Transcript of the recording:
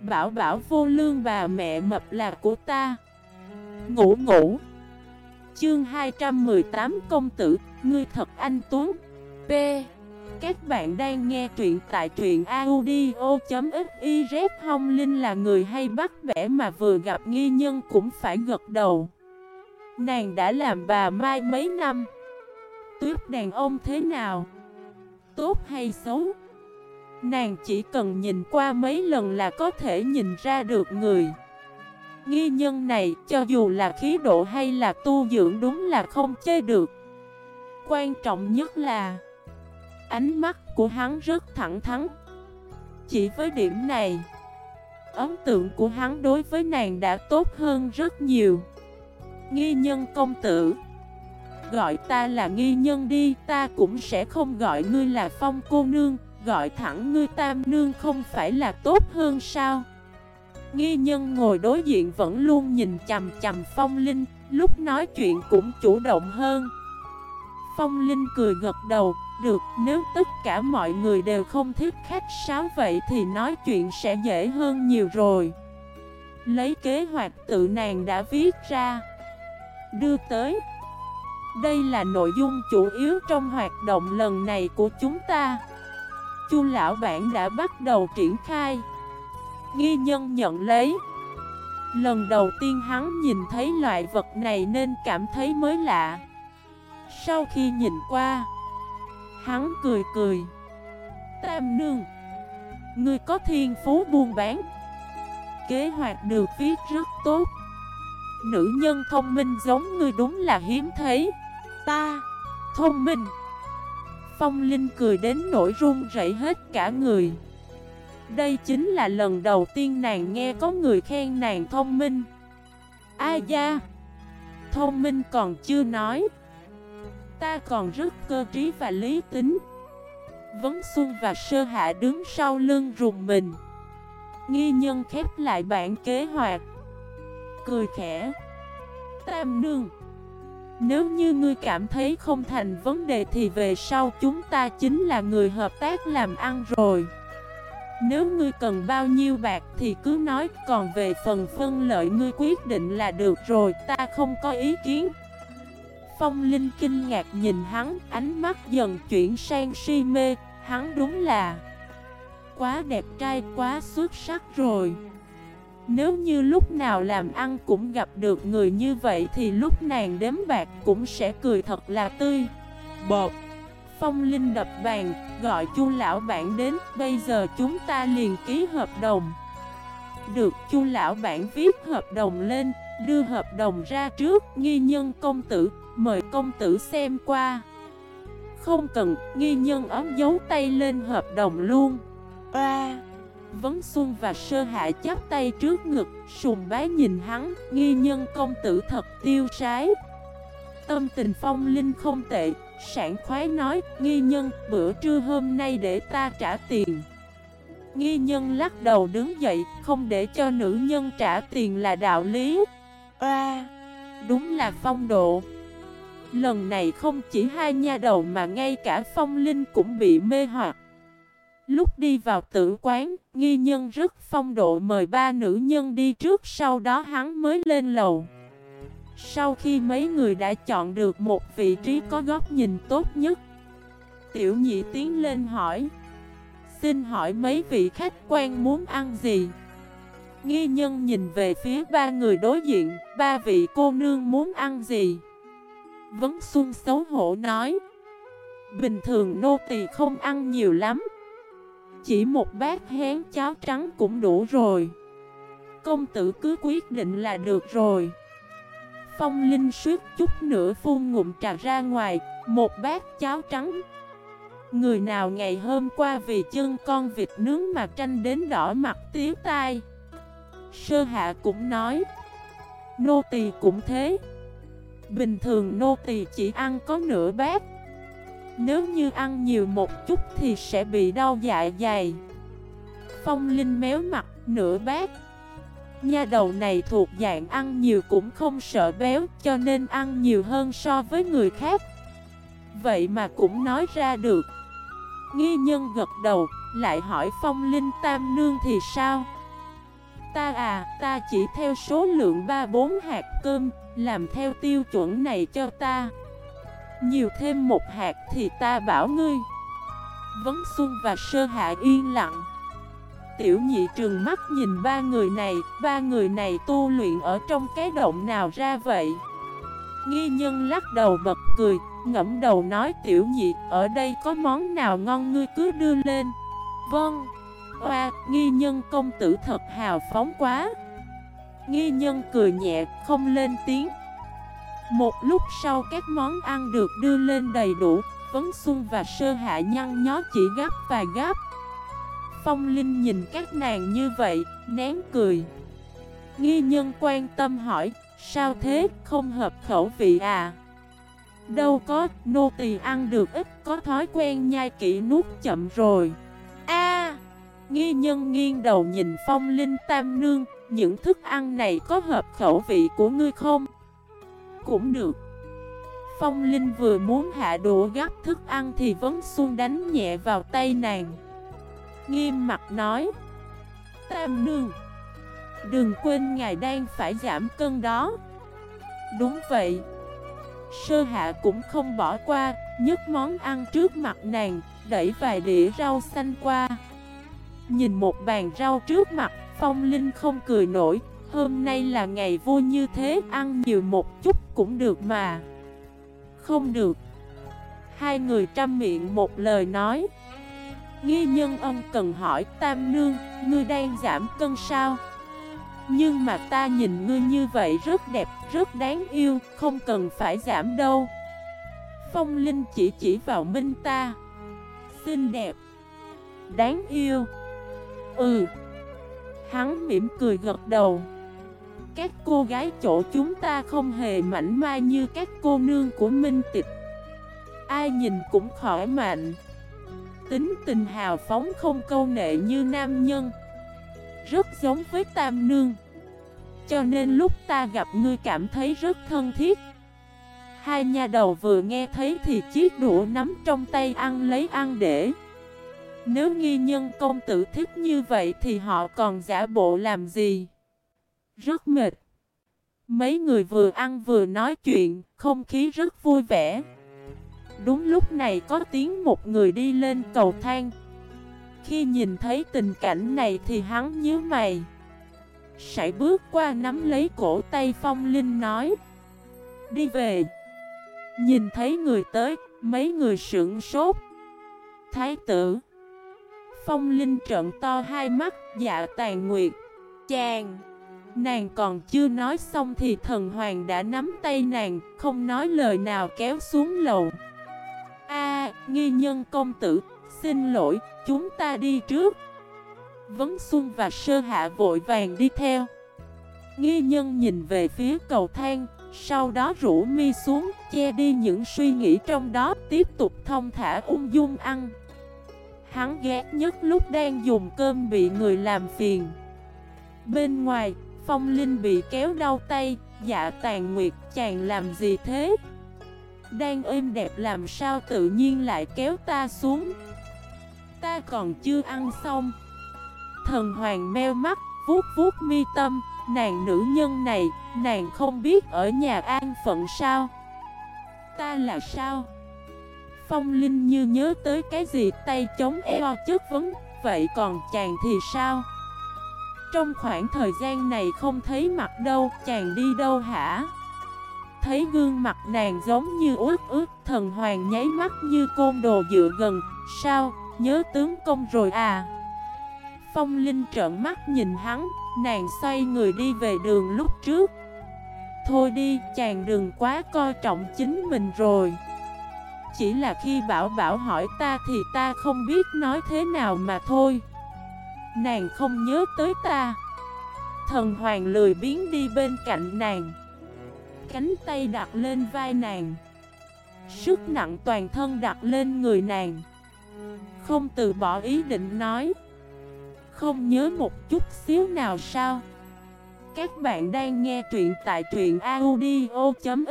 Bảo bảo vô lương bà mẹ mập là của ta. Ngủ ngủ. Chương 218 Công tử, ngươi thật anh Tuấn. P. Các bạn đang nghe truyện tại truyện audio.xyz hồng Linh là người hay bắt bẻ mà vừa gặp nghi nhân cũng phải gật đầu. Nàng đã làm bà Mai mấy năm? Tuyết đàn ông thế nào? Tốt hay xấu? Nàng chỉ cần nhìn qua mấy lần là có thể nhìn ra được người. Nghi nhân này, cho dù là khí độ hay là tu dưỡng đúng là không chê được. Quan trọng nhất là, Ánh mắt của hắn rất thẳng thắn. Chỉ với điểm này, Ấn tượng của hắn đối với nàng đã tốt hơn rất nhiều. Nghi nhân công tử, Gọi ta là nghi nhân đi, Ta cũng sẽ không gọi ngươi là phong cô nương. Gọi thẳng ngươi tam nương không phải là tốt hơn sao? Nghi nhân ngồi đối diện vẫn luôn nhìn chầm chầm phong linh Lúc nói chuyện cũng chủ động hơn. Phong Linh cười gật đầu, được nếu tất cả mọi người đều không thích khách sáo vậy thì nói chuyện sẽ dễ hơn nhiều rồi. Lấy kế hoạch tự nàng đã viết ra. Đưa tới. Đây là nội dung chủ yếu trong hoạt động lần này của chúng ta. Chu lão bản đã bắt đầu triển khai. Nghi nhân nhận lấy. Lần đầu tiên hắn nhìn thấy loại vật này nên cảm thấy mới lạ. Sau khi nhìn qua, Hắn cười cười. Tam nương, Ngươi có thiên phú buôn bán. Kế hoạch được viết rất tốt. Nữ nhân thông minh giống ngươi đúng là hiếm thấy. Ta Thông minh. Phong Linh cười đến nỗi run rẩy hết cả người. Đây chính là lần đầu tiên nàng nghe có người khen nàng thông minh. Ai da Thông minh còn chưa nói. Ta còn rất cơ trí và lý tính. Vấn Xuân và Sơ Hạ đứng sau lưng rùng mình. Nghi nhân khép lại bản kế hoạch. Cười khẽ. Tam nương nếu như ngươi cảm thấy không thành vấn đề thì về sau chúng ta chính là người hợp tác làm ăn rồi. Nếu ngươi cần bao nhiêu bạc thì cứ nói, Còn về phần phân lợi ngươi quyết định là được rồi, Ta không có ý kiến. Phong Linh kinh ngạc nhìn hắn, Ánh mắt dần chuyển sang si mê, Hắn đúng là Quá đẹp trai, quá xuất sắc rồi nếu như lúc nào làm ăn cũng gặp được người như vậy thì lúc nàng đếm bạc cũng sẽ cười thật là tươi. Bột. Phong Linh đập bàn, gọi chu lão bản đến, bây giờ chúng ta liền ký hợp đồng. Được chu lão bản viết hợp đồng lên, đưa hợp đồng ra trước, nghi nhân công tử, mời công tử xem qua. Không cần, nghi nhân ấm dấu tay lên hợp đồng luôn. Oa Vấn Xuân và Sơ Hạ chắp tay trước ngực, sùng bái nhìn hắn, nghi nhân công tử thật tiêu sái. Tâm tình phong linh không tệ, sản khoái nói, nghi nhân, bữa trưa hôm nay để ta trả tiền. Nghi nhân lắc đầu đứng dậy, không để cho nữ nhân trả tiền là đạo lý. À, đúng là phong độ. Lần này không chỉ hai nha đầu mà ngay cả phong linh cũng bị mê hoặc. Lúc đi vào tử quán, nghi nhân rất phong độ mời ba nữ nhân đi trước sau đó hắn mới lên lầu. Sau khi mấy người đã chọn được một vị trí có góc nhìn tốt nhất, tiểu nhị tiến lên hỏi. Xin hỏi mấy vị khách quan muốn ăn gì? Nghi nhân nhìn về phía ba người đối diện, ba vị cô nương muốn ăn gì? Vấn Xuân xấu hổ nói. Bình thường nô tỳ không ăn nhiều lắm. Chỉ một bát hén cháo trắng cũng đủ rồi. Công tử cứ quyết định là được rồi. Phong Linh suýt chút nữa phun ngụm trà ra ngoài, Một bát cháo trắng. Người nào ngày hôm qua vì chân con vịt nướng mà tranh đến đỏ mặt tiếu tai? Sơ hạ cũng nói, Nô tỳ cũng thế. Bình thường nô tỳ chỉ ăn có nửa bát nếu như ăn nhiều một chút thì sẽ bị đau dạ dày. Phong Linh méo mặt nửa bát. Nha đầu này thuộc dạng ăn nhiều cũng không sợ béo cho nên ăn nhiều hơn so với người khác. Vậy mà cũng nói ra được. Nghi nhân gật đầu lại hỏi Phong Linh Tam Nương thì sao? Ta à, ta chỉ theo số lượng 3-4 hạt cơm, làm theo tiêu chuẩn này cho ta. Nhiều thêm một hạt thì ta bảo ngươi. Vấn Xuân và Sơ Hạ yên lặng. Tiểu nhị trường mắt nhìn ba người này Ba người này tu luyện ở trong cái động nào ra vậy? Nghi nhân lắc đầu bật cười Ngẫm đầu nói tiểu nhị Ở đây có món nào ngon ngươi cứ đưa lên? Vâng. Oa, nghi nhân công tử thật hào phóng quá. Nghi nhân cười nhẹ, không lên tiếng. Một lúc sau các món ăn được đưa lên đầy đủ Vấn Xuân và Sơ Hạ nhăn nhó chỉ gấp và gấp Phong Linh nhìn các nàng như vậy, nén cười. Nghi nhân quan tâm hỏi Sao thế, không hợp khẩu vị à? Đâu có, nô tỳ ăn được ít Có thói quen nhai kỹ nuốt chậm rồi. A! Nghi nhân nghiêng đầu nhìn phong linh tam nương Những thức ăn này có hợp khẩu vị của ngươi không? Cũng được. Phong Linh vừa muốn hạ đũa gắp thức ăn thì Vấn Xuân đánh nhẹ vào tay nàng. Nghiêm mặt nói Tam nương Đừng quên ngài đang phải giảm cân đó. Đúng vậy. Sơ hạ cũng không bỏ qua nhấc món ăn trước mặt nàng Đẩy vài đĩa rau xanh qua. Nhìn một bàn rau trước mặt, Phong Linh không cười nổi Hôm nay là ngày vui như thế, ăn nhiều một chút cũng được mà. Không được. Hai người trăm miệng một lời nói. Nghi nhân ông cần hỏi Tam Nương, ngươi đang giảm cân sao? Nhưng mà ta nhìn ngươi như vậy rất đẹp, rất đáng yêu, không cần phải giảm đâu. Phong Linh chỉ chỉ vào Minh ta. Xinh đẹp. Đáng yêu. Ừ. Hắn mỉm cười gật đầu. Các cô gái chỗ chúng ta không hề mảnh mai như các cô nương của Minh Tịch. Ai nhìn cũng khỏi mạnh Tính tình hào phóng không câu nệ như nam nhân. Rất giống với tam nương. Cho nên lúc ta gặp ngươi cảm thấy rất thân thiết. Hai nhà đầu vừa nghe thấy thì chiếc đũa nắm trong tay ăn lấy ăn để. Nếu nghi nhân công tử thích như vậy thì họ còn giả bộ làm gì? Rất mệt. Mấy người vừa ăn vừa nói chuyện, không khí rất vui vẻ. Đúng lúc này có tiếng một người đi lên cầu thang. Khi nhìn thấy tình cảnh này thì hắn nhớ mày. Sải bước qua nắm lấy cổ tay Phong Linh nói. Đi về. Nhìn thấy người tới, mấy người sững sốt. Thái tử. Phong Linh trợn to hai mắt, dạ tàn nguyệt. Chàng! Nàng còn chưa nói xong thì thần hoàng đã nắm tay nàng, không nói lời nào kéo xuống lầu. A, nghi nhân công tử, xin lỗi, chúng ta đi trước. Vấn Xuân và Sơ Hạ vội vàng đi theo. Nghi nhân nhìn về phía cầu thang, sau đó rủ mi xuống, che đi những suy nghĩ trong đó, tiếp tục thông thả ung dung ăn. Hắn ghét nhất lúc đang dùng cơm bị người làm phiền Bên ngoài, Phong Linh bị kéo đau tay Dạ tàn nguyệt chàng làm gì thế? Đang êm đẹp làm sao tự nhiên lại kéo ta xuống? Ta còn chưa ăn xong. Thần hoàng meo mắt, vuốt vuốt mi tâm. Nàng nữ nhân này, nàng không biết ở nhà an phận sao? Ta là sao? Phong Linh như nhớ tới cái gì tay chống eo chất vấn. Vậy còn chàng thì sao? Trong khoảng thời gian này không thấy mặt đâu Chàng đi đâu hả? Thấy gương mặt nàng giống như ướt ướt Thần hoàng nháy mắt như côn đồ dựa gần Sao? Nhớ tướng công rồi à? Phong Linh trợn mắt nhìn hắn Nàng xoay người đi về đường lúc trước Thôi đi, chàng đừng quá coi trọng chính mình rồi chỉ là khi Bảo Bảo hỏi ta thì ta không biết nói thế nào mà thôi Nàng không nhớ tới ta. Thần hoàng lười biến đi bên cạnh nàng. Cánh tay đặt lên vai nàng. Sức nặng toàn thân đặt lên người nàng. Không từ bỏ ý định nói. Không nhớ một chút xíu nào sao? Các bạn đang nghe truyện tại truyện audio.fif